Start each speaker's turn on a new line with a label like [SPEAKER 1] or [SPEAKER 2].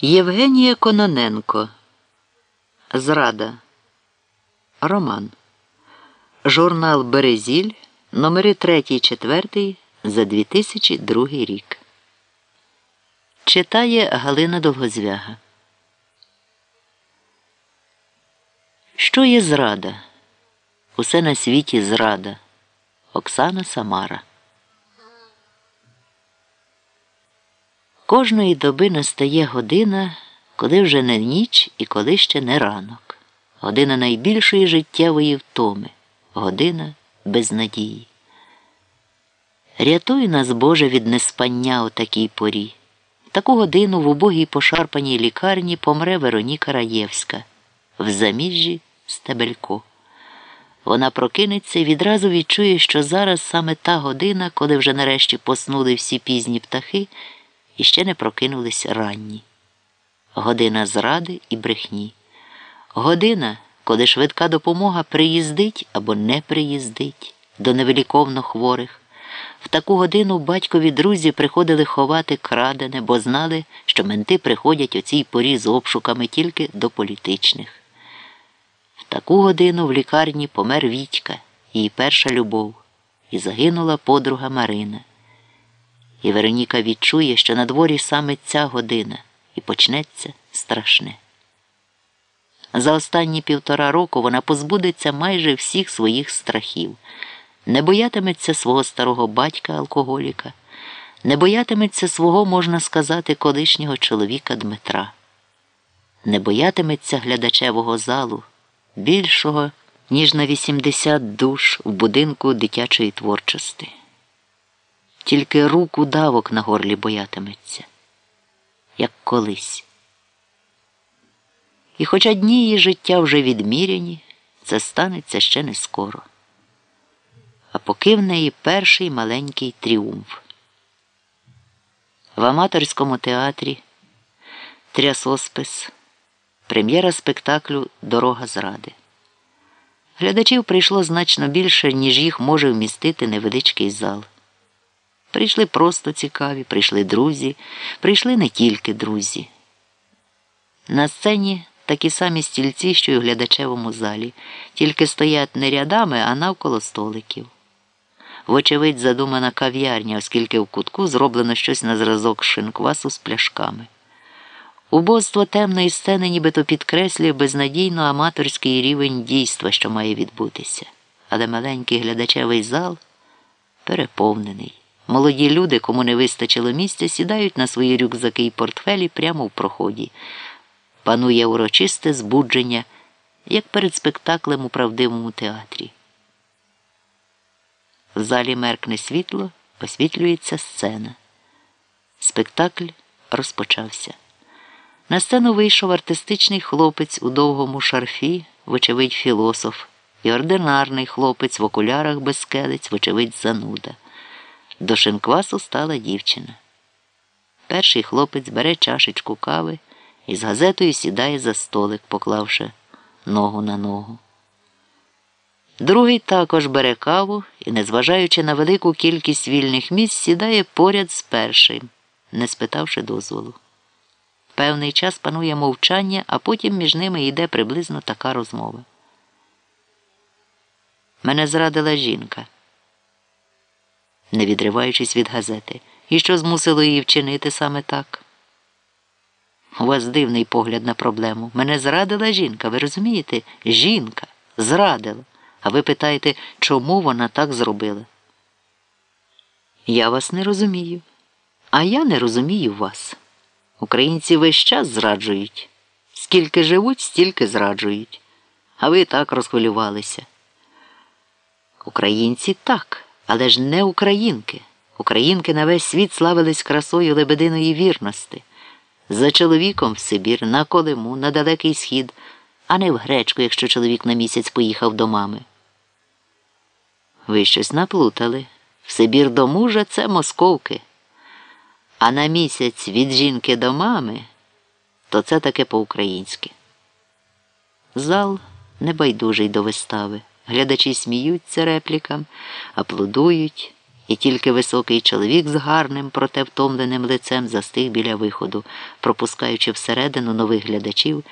[SPEAKER 1] Євгенія Кононенко. Зрада. Роман. Журнал Березіль. Номери 3-4 за 2002 рік. Читає Галина Довгозвяга. Що є зрада? Усе на світі зрада. Оксана Самара. Кожної доби настає година, коли вже не ніч і коли ще не ранок. Година найбільшої життєвої втоми, година безнадії. Рятуй нас, Боже, від неспання у такій порі. В таку годину в убогій пошарпаній лікарні помре Вероніка Раєвська, в заміжжі Стебелько. Вона прокинеться і відразу відчує, що зараз саме та година, коли вже нарешті поснули всі пізні птахи і ще не прокинулись ранні. Година зради і брехні. Година, коли швидка допомога приїздить або не приїздить до невеликовно хворих. В таку годину батькові друзі приходили ховати крадене, бо знали, що менти приходять у цій порі з обшуками тільки до політичних. В таку годину в лікарні помер Вітька, її перша любов, і загинула подруга Марина. І Вероніка відчує, що на дворі саме ця година і почнеться страшне. За останні півтора року вона позбудеться майже всіх своїх страхів, не боятиметься свого старого батька алкоголіка, не боятиметься свого, можна сказати, колишнього чоловіка Дмитра, не боятиметься глядачевого залу, більшого, ніж на 80 душ в будинку дитячої творчості тільки рук удавок на горлі боятиметься, як колись. І хоча дні її життя вже відміряні, це станеться ще не скоро. А поки в неї перший маленький тріумф. В аматорському театрі Трясоспис, прем'єра спектаклю Дорога зради. Глядачів прийшло значно більше, ніж їх може вмістити невеличкий зал. Прийшли просто цікаві, прийшли друзі, прийшли не тільки друзі. На сцені такі самі стільці, що й у глядачевому залі, тільки стоять не рядами, а навколо столиків. Вочевидь, задумана кав'ярня, оскільки в кутку зроблено щось на зразок шинквасу з пляшками. Убоство темної сцени нібито підкреслює безнадійно аматорський рівень дійства, що має відбутися, але маленький глядачевий зал переповнений. Молоді люди, кому не вистачило місця, сідають на свої рюкзаки і портфелі прямо в проході. Панує урочисте збудження, як перед спектаклем у правдивому театрі. В залі меркне світло, освітлюється сцена. Спектакль розпочався. На сцену вийшов артистичний хлопець у довгому шарфі, вочевидь, філософ, і ординарний хлопець в окулярах без скелець, вочевидь, зануда. До шинквасу стала дівчина. Перший хлопець бере чашечку кави і з газетою сідає за столик, поклавши ногу на ногу. Другий також бере каву і, незважаючи на велику кількість вільних місць, сідає поряд з першим, не спитавши дозволу. Певний час панує мовчання, а потім між ними йде приблизно така розмова. Мене зрадила жінка не відриваючись від газети, і що змусило її вчинити саме так. У вас дивний погляд на проблему. Мене зрадила жінка, ви розумієте? Жінка зрадила. А ви питаєте, чому вона так зробила? Я вас не розумію, а я не розумію вас. Українці весь час зраджують. Скільки живуть, стільки зраджують. А ви так розхвилювалися. Українці так. Але ж не українки. Українки на весь світ славились красою лебединої вірності. За чоловіком в Сибір, на Колиму, на Далекий Схід, а не в гречку, якщо чоловік на місяць поїхав до мами. Ви щось наплутали. В Сибір до мужа це московки. А на місяць від жінки до мами, то це таке по-українськи. Зал небайдужий до вистави. Глядачі сміються реплікам, аплодують І тільки високий чоловік з гарним, проте втомленим лицем застиг біля виходу, пропускаючи всередину нових глядачів.